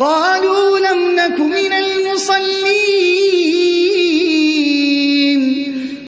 قال